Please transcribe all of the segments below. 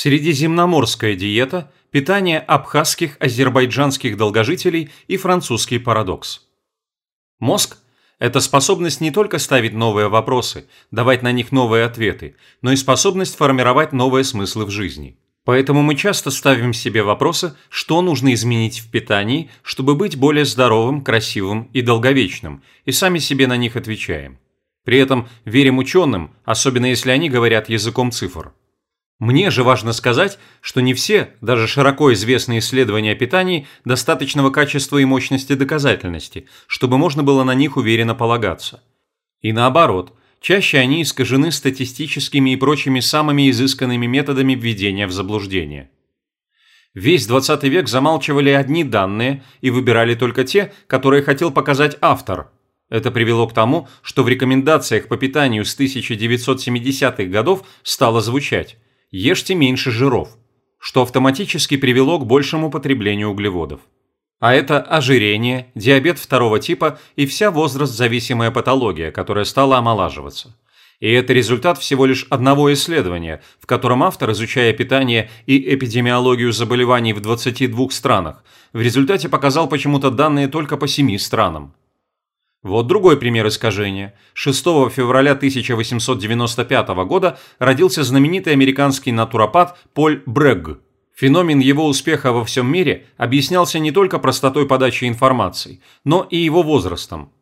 Средиземноморская диета, питание абхазских азербайджанских долгожителей и французский парадокс. Мозг – это способность не только ставить новые вопросы, давать на них новые ответы, но и способность формировать новые смыслы в жизни. Поэтому мы часто ставим себе вопросы, что нужно изменить в питании, чтобы быть более здоровым, красивым и долговечным, и сами себе на них отвечаем. При этом верим ученым, особенно если они говорят языком цифр. Мне же важно сказать, что не все, даже широко известные исследования о питании, достаточного качества и мощности доказательности, чтобы можно было на них уверенно полагаться. И наоборот, чаще они искажены статистическими и прочими самыми изысканными методами введения в заблуждение. Весь 20 век замалчивали одни данные и выбирали только те, которые хотел показать автор. Это привело к тому, что в рекомендациях по питанию с 1970-х годов стало звучать ешьте меньше жиров, что автоматически привело к большему потреблению углеводов. А это ожирение, диабет второго типа и вся возраст-зависимая патология, которая стала омолаживаться. И это результат всего лишь одного исследования, в котором автор, изучая питание и эпидемиологию заболеваний в 22 странах, в результате показал почему-то данные только по 7 странам. Вот другой пример искажения. 6 февраля 1895 года родился знаменитый американский натуропат Поль Брегг. Феномен его успеха во всем мире объяснялся не только простотой подачи информации, но и его возрастом.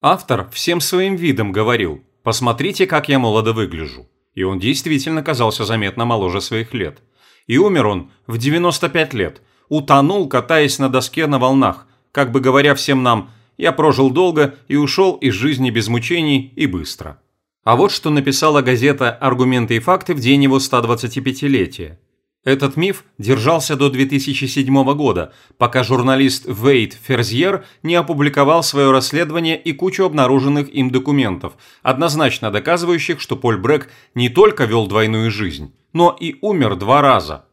Автор всем своим видом говорил «посмотрите, как я молодо выгляжу». И он действительно казался заметно моложе своих лет. И умер он в 95 лет, утонул, катаясь на доске на волнах, как бы говоря всем нам – я прожил долго и ушел из жизни без мучений и быстро. А вот что написала газета «Аргументы и факты» в день его 125-летия. Этот миф держался до 2007 года, пока журналист Вейт Ферзьер не опубликовал свое расследование и кучу обнаруженных им документов, однозначно доказывающих, что Поль Брэк не только вел двойную жизнь, но и умер два раза.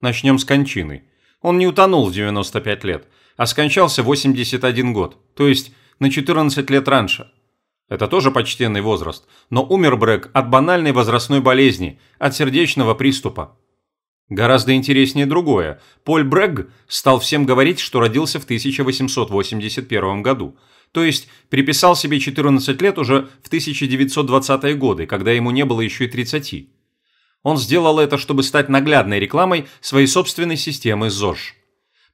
Начнем с кончины. Он не утонул в 95 лет – а скончался 81 год, то есть на 14 лет раньше. Это тоже почтенный возраст, но умер Брэк от банальной возрастной болезни, от сердечного приступа. Гораздо интереснее другое. Поль Брэгг стал всем говорить, что родился в 1881 году, то есть приписал себе 14 лет уже в 1920-е годы, когда ему не было еще и 30. Он сделал это, чтобы стать наглядной рекламой своей собственной системы ЗОЖ.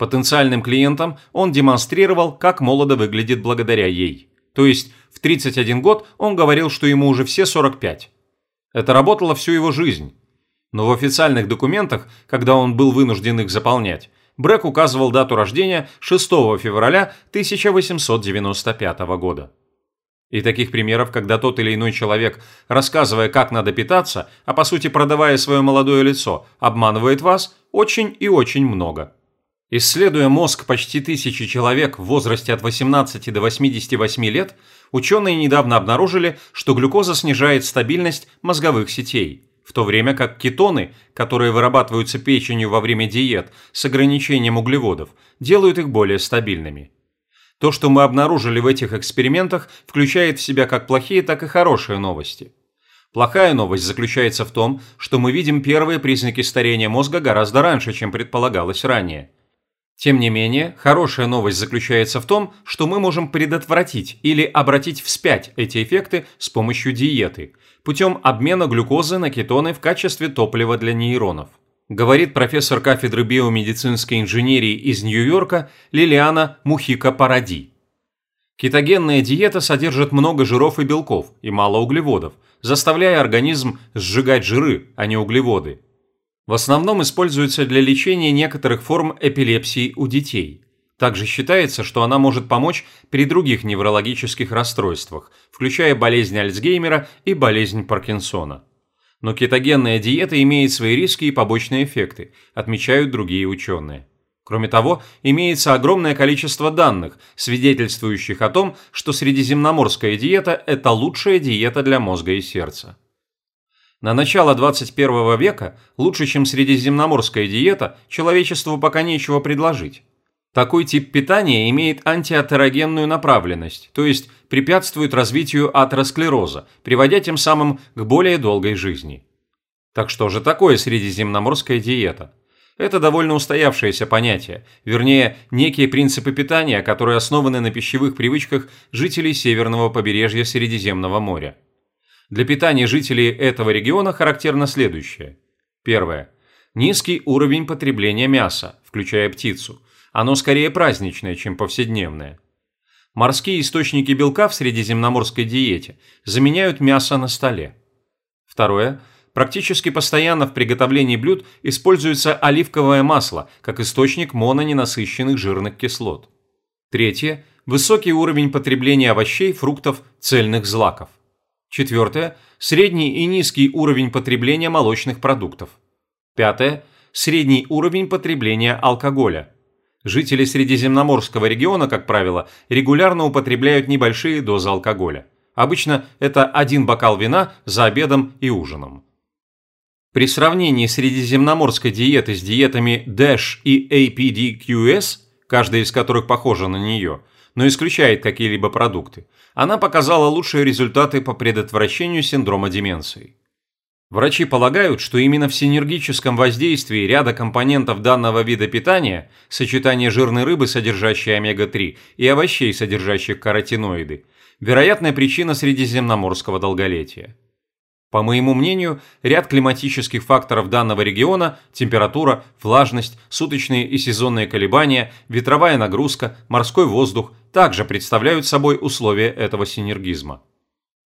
Потенциальным клиентам он демонстрировал, как молодо выглядит благодаря ей. То есть в 31 год он говорил, что ему уже все 45. Это работало всю его жизнь. Но в официальных документах, когда он был вынужден их заполнять, Брэк указывал дату рождения 6 февраля 1895 года. И таких примеров, когда тот или иной человек, рассказывая, как надо питаться, а по сути продавая свое молодое лицо, обманывает вас, очень и очень много. Исследуя мозг почти тысячи человек в возрасте от 18 до 88 лет, ученые недавно обнаружили, что глюкоза снижает стабильность мозговых сетей, в то время как кетоны, которые вырабатываются печенью во время диет с ограничением углеводов, делают их более стабильными. То, что мы обнаружили в этих экспериментах, включает в себя как плохие, так и хорошие новости. Плохая новость заключается в том, что мы видим первые признаки старения мозга гораздо раньше, чем предполагалось ранее – тем не менее, хорошая новость заключается в том, что мы можем предотвратить или обратить вспять эти эффекты с помощью диеты, путем обмена глюкозы на кетоны в качестве топлива для нейронов. Говорит профессор кафедры биомедицинской инженерии из Нью-Йорка Лилиана Мухика-Паради. Кетогенная диета содержит много жиров и белков и мало углеводов, заставляя организм сжигать жиры, а не углеводы. В основном используется для лечения некоторых форм эпилепсии у детей. Также считается, что она может помочь при других неврологических расстройствах, включая болезнь Альцгеймера и болезнь Паркинсона. Но кетогенная диета имеет свои риски и побочные эффекты, отмечают другие ученые. Кроме того, имеется огромное количество данных, свидетельствующих о том, что средиземноморская диета – это лучшая диета для мозга и сердца. На начало 21 века лучше, чем средиземноморская диета, человечеству пока нечего предложить. Такой тип питания имеет антиатерогенную направленность, то есть препятствует развитию атеросклероза, приводя тем самым к более долгой жизни. Так что же такое средиземноморская диета? Это довольно устоявшееся понятие, вернее, некие принципы питания, которые основаны на пищевых привычках жителей северного побережья Средиземного моря. Для питания жителей этого региона характерно следующее. Первое. Низкий уровень потребления мяса, включая птицу. Оно скорее праздничное, чем повседневное. Морские источники белка в средиземноморской диете заменяют мясо на столе. Второе практически постоянно в приготовлении блюд используется оливковое масло как источник мононенасыщенных жирных кислот. Третье – высокий уровень потребления овощей, фруктов, цельных злаков. Четвертое – средний и низкий уровень потребления молочных продуктов. Пятое – средний уровень потребления алкоголя. Жители Средиземноморского региона, как правило, регулярно употребляют небольшие дозы алкоголя. Обычно это один бокал вина за обедом и ужином. При сравнении средиземноморской диеты с диетами DASH и APDQS, каждая из которых похожа на нее, но исключает какие-либо продукты, она показала лучшие результаты по предотвращению синдрома деменции. Врачи полагают, что именно в синергическом воздействии ряда компонентов данного вида питания, сочетание жирной рыбы, содержащей омега-3, и овощей, содержащих каротиноиды, вероятная причина средиземноморского долголетия. По моему мнению, ряд климатических факторов данного региона – температура, влажность, суточные и сезонные колебания, ветровая нагрузка, морской воздух – также представляют собой условия этого синергизма.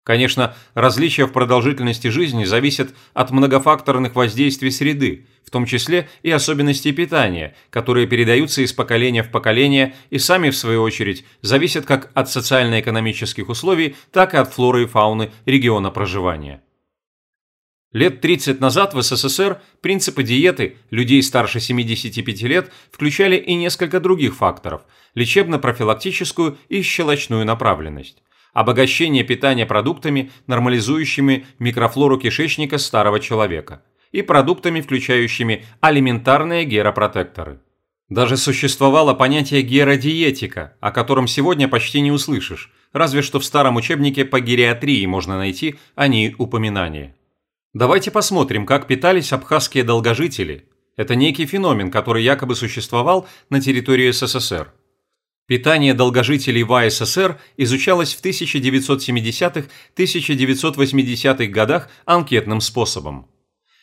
Конечно, различия в продолжительности жизни зависят от многофакторных воздействий среды, в том числе и особенностей питания, которые передаются из поколения в поколение и сами, в свою очередь, зависят как от социально-экономических условий, так и от флоры и фауны региона проживания. Лет 30 назад в СССР принципы диеты людей старше 75 лет включали и несколько других факторов – лечебно-профилактическую и щелочную направленность, обогащение питания продуктами, нормализующими микрофлору кишечника старого человека, и продуктами, включающими алиментарные геропротекторы. Даже существовало понятие геродиетика, о котором сегодня почти не услышишь, разве что в старом учебнике по гериатрии можно найти о ней упоминание. Давайте посмотрим, как питались абхазские долгожители. Это некий феномен, который якобы существовал на территории СССР. Питание долгожителей в АССР изучалось в 1970-1980-х годах анкетным способом.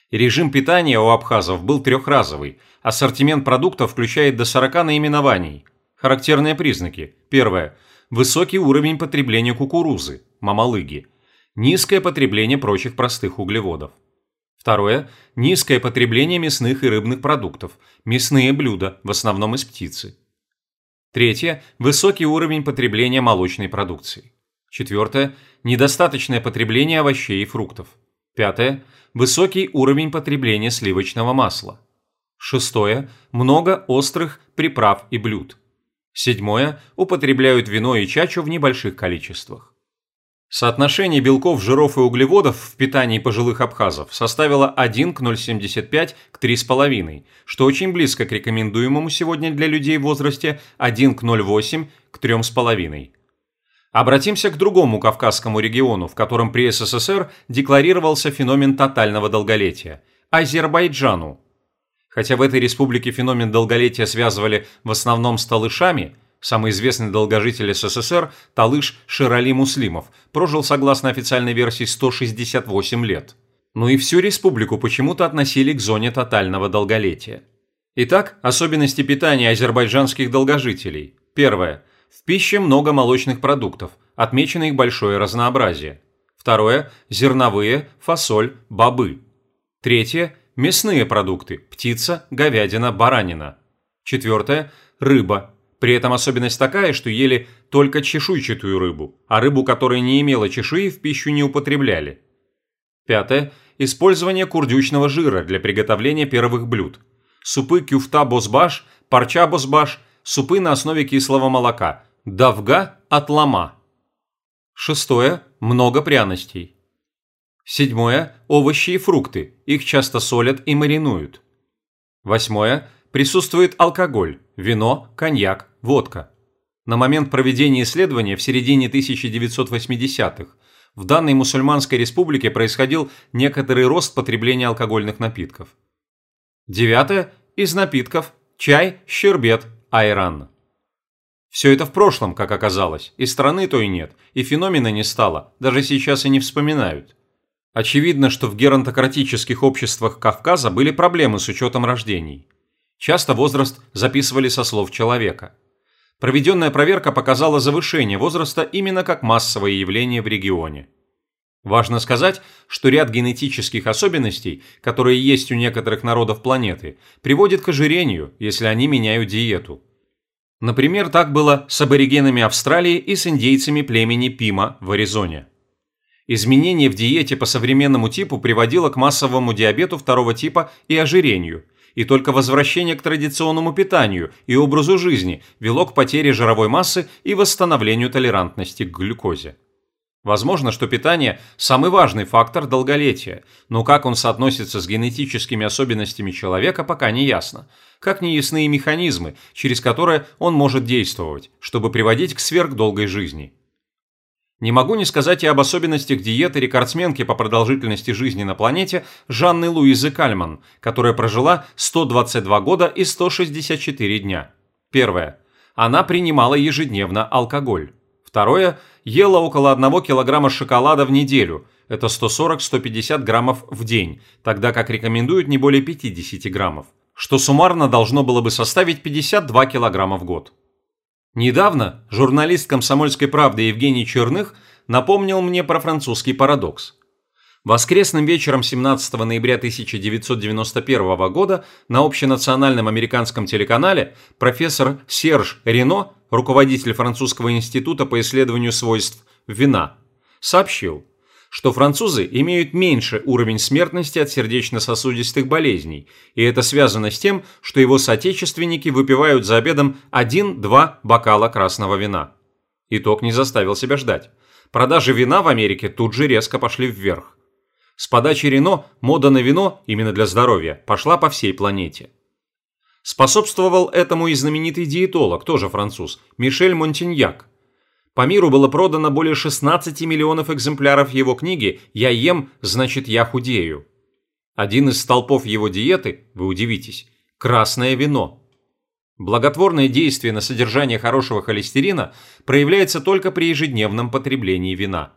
Режим питания у абхазов был трехразовый, ассортимент продуктов включает до 40 наименований. Характерные признаки. Первое. Высокий уровень потребления кукурузы, мамалыги – Низкое потребление прочих простых углеводов. Второе – низкое потребление мясных и рыбных продуктов, мясные блюда, в основном из птицы. Третье – высокий уровень потребления молочной продукции. Четвертое – недостаточное потребление овощей и фруктов. Пятое – высокий уровень потребления сливочного масла. Шестое – много острых приправ и блюд. Седьмое – употребляют вино и чачу в небольших количествах. Соотношение белков, жиров и углеводов в питании пожилых абхазов составило 1 к 0,75 к 3,5, что очень близко к рекомендуемому сегодня для людей в возрасте 1 к 0,8 к 3,5. Обратимся к другому кавказскому региону, в котором при СССР декларировался феномен тотального долголетия – Азербайджану. Хотя в этой республике феномен долголетия связывали в основном с талышами – Самый известный долгожитель СССР, Талыш Ширали Муслимов, прожил, согласно официальной версии, 168 лет. Ну и всю республику почему-то относили к зоне тотального долголетия. Итак, особенности питания азербайджанских долгожителей. Первое. В пище много молочных продуктов, отмечено их большое разнообразие. Второе. Зерновые, фасоль, бобы. Третье. Мясные продукты – птица, говядина, баранина. Четвертое. Рыба, при этом особенность такая, что ели только чешуйчатую рыбу, а рыбу, которая не имела чешуи, в пищу не употребляли. Пятое. Использование курдючного жира для приготовления первых блюд. Супы кюфта бозбаш, парча бозбаш, супы на основе кислого молока, давга от лама. Шестое. Много пряностей. Седьмое. Овощи и фрукты. Их часто солят и маринуют. Восьмое. Присутствует алкоголь, вино, коньяк, водка. На момент проведения исследования в середине 1980-х В данной мусульманской республике происходил некоторый рост потребления алкогольных напитков. Девятое. Из напитков – чай, щербет, айран. Все это в прошлом, как оказалось, и страны то и нет, и феномена не стало, даже сейчас и не вспоминают. Очевидно, что в геронтократических обществах Кавказа были проблемы с учетом рождений. Часто возраст записывали со слов человека. Проведенная проверка показала завышение возраста именно как массовое явление в регионе. Важно сказать, что ряд генетических особенностей, которые есть у некоторых народов планеты, приводит к ожирению, если они меняют диету. Например, так было с аборигенами Австралии и с индейцами племени Пима в Аризоне. Изменение в диете по современному типу приводило к массовому диабету второго типа и ожирению, и только возвращение к традиционному питанию и образу жизни вело к потере жировой массы и восстановлению толерантности к глюкозе. Возможно, что питание – самый важный фактор долголетия, но как он соотносится с генетическими особенностями человека, пока не ясно. Как не ясны и механизмы, через которые он может действовать, чтобы приводить к сверхдолгой жизни. Не могу не сказать и об особенностях диеты рекордсменки по продолжительности жизни на планете Жанны Луизы Кальман, которая прожила 122 года и 164 дня. Первое. Она принимала ежедневно алкоголь. Второе. Ела около 1 килограмма шоколада в неделю. Это 140-150 граммов в день, тогда как рекомендуют не более 50 граммов, что суммарно должно было бы составить 52 килограмма в год. Недавно журналист «Комсомольской правды» Евгений Черных напомнил мне про французский парадокс. Воскресным вечером 17 ноября 1991 года на общенациональном американском телеканале профессор Серж Рено, руководитель французского института по исследованию свойств вина, сообщил, что французы имеют меньше уровень смертности от сердечно-сосудистых болезней, и это связано с тем, что его соотечественники выпивают за обедом 1-2 бокала красного вина. Итог не заставил себя ждать. Продажи вина в Америке тут же резко пошли вверх. С подачи Рено мода на вино, именно для здоровья, пошла по всей планете. Способствовал этому и знаменитый диетолог, тоже француз, Мишель Монтиньяк, по миру было продано более 16 миллионов экземпляров его книги «Я ем, значит я худею». Один из столпов его диеты, вы удивитесь, красное вино. Благотворное действие на содержание хорошего холестерина проявляется только при ежедневном потреблении вина.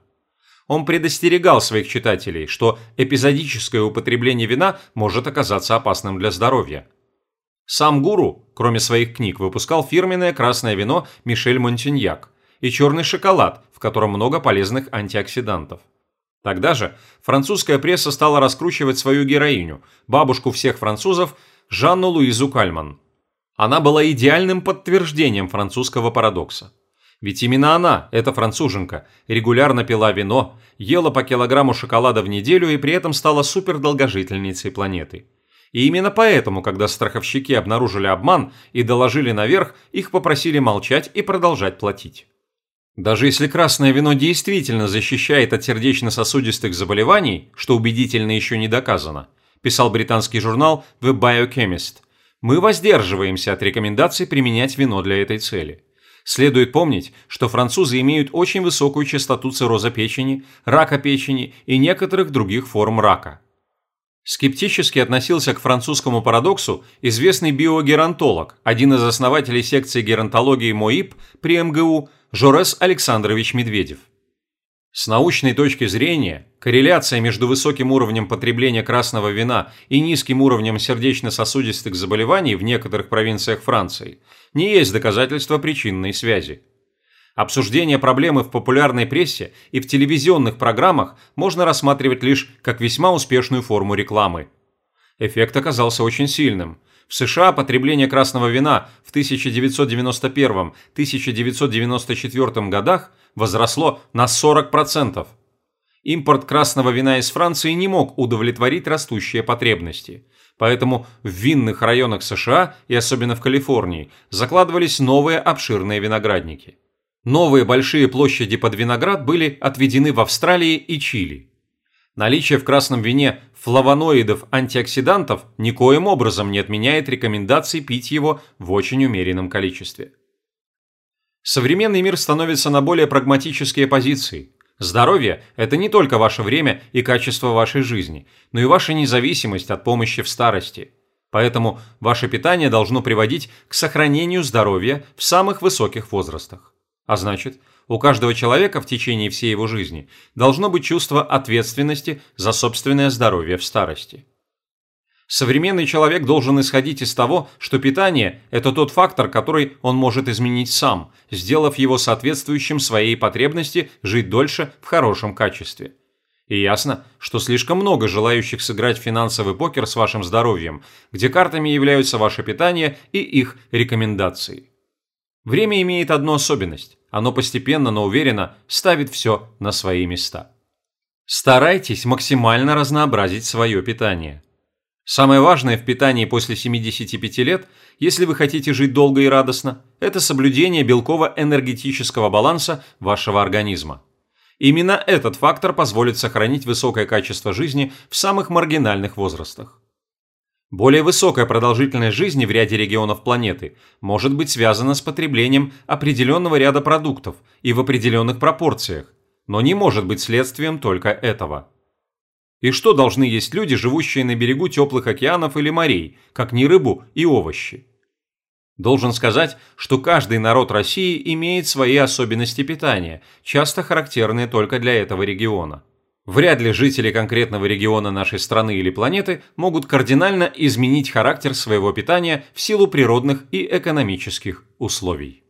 Он предостерегал своих читателей, что эпизодическое употребление вина может оказаться опасным для здоровья. Сам гуру, кроме своих книг, выпускал фирменное красное вино Мишель Монтиньяк и черный шоколад, в котором много полезных антиоксидантов. Тогда же французская пресса стала раскручивать свою героиню, бабушку всех французов, Жанну Луизу Кальман. Она была идеальным подтверждением французского парадокса. Ведь именно она, эта француженка, регулярно пила вино, ела по килограмму шоколада в неделю и при этом стала супердолгожительницей планеты. И именно поэтому, когда страховщики обнаружили обман и доложили наверх, их попросили молчать и продолжать платить. Даже если красное вино действительно защищает от сердечно-сосудистых заболеваний, что убедительно еще не доказано, писал британский журнал The Biochemist, мы воздерживаемся от рекомендаций применять вино для этой цели. Следует помнить, что французы имеют очень высокую частоту цирроза печени, рака печени и некоторых других форм рака. Скептически относился к французскому парадоксу известный биогеронтолог, один из основателей секции геронтологии МОИП при МГУ Жорес Александрович Медведев. С научной точки зрения, корреляция между высоким уровнем потребления красного вина и низким уровнем сердечно-сосудистых заболеваний в некоторых провинциях Франции не есть доказательство причинной связи. Обсуждение проблемы в популярной прессе и в телевизионных программах можно рассматривать лишь как весьма успешную форму рекламы. Эффект оказался очень сильным – в США потребление красного вина в 1991-1994 годах возросло на 40%. Импорт красного вина из Франции не мог удовлетворить растущие потребности. Поэтому в винных районах США и особенно в Калифорнии закладывались новые обширные виноградники. Новые большие площади под виноград были отведены в Австралии и Чили. Наличие в красном вине флавоноидов-антиоксидантов никоим образом не отменяет рекомендаций пить его в очень умеренном количестве. Современный мир становится на более прагматические позиции. Здоровье – это не только ваше время и качество вашей жизни, но и ваша независимость от помощи в старости. Поэтому ваше питание должно приводить к сохранению здоровья в самых высоких возрастах. А значит, у каждого человека в течение всей его жизни должно быть чувство ответственности за собственное здоровье в старости. Современный человек должен исходить из того, что питание – это тот фактор, который он может изменить сам, сделав его соответствующим своей потребности жить дольше в хорошем качестве. И ясно, что слишком много желающих сыграть финансовый покер с вашим здоровьем, где картами являются ваше питание и их рекомендации. Время имеет одну особенность – оно постепенно, но уверенно ставит все на свои места. Старайтесь максимально разнообразить свое питание. Самое важное в питании после 75 лет, если вы хотите жить долго и радостно, это соблюдение белково-энергетического баланса вашего организма. Именно этот фактор позволит сохранить высокое качество жизни в самых маргинальных возрастах. Более высокая продолжительность жизни в ряде регионов планеты может быть связана с потреблением определенного ряда продуктов и в определенных пропорциях, но не может быть следствием только этого. И что должны есть люди, живущие на берегу теплых океанов или морей, как не рыбу и овощи? Должен сказать, что каждый народ России имеет свои особенности питания, часто характерные только для этого региона. Вряд ли жители конкретного региона нашей страны или планеты могут кардинально изменить характер своего питания в силу природных и экономических условий.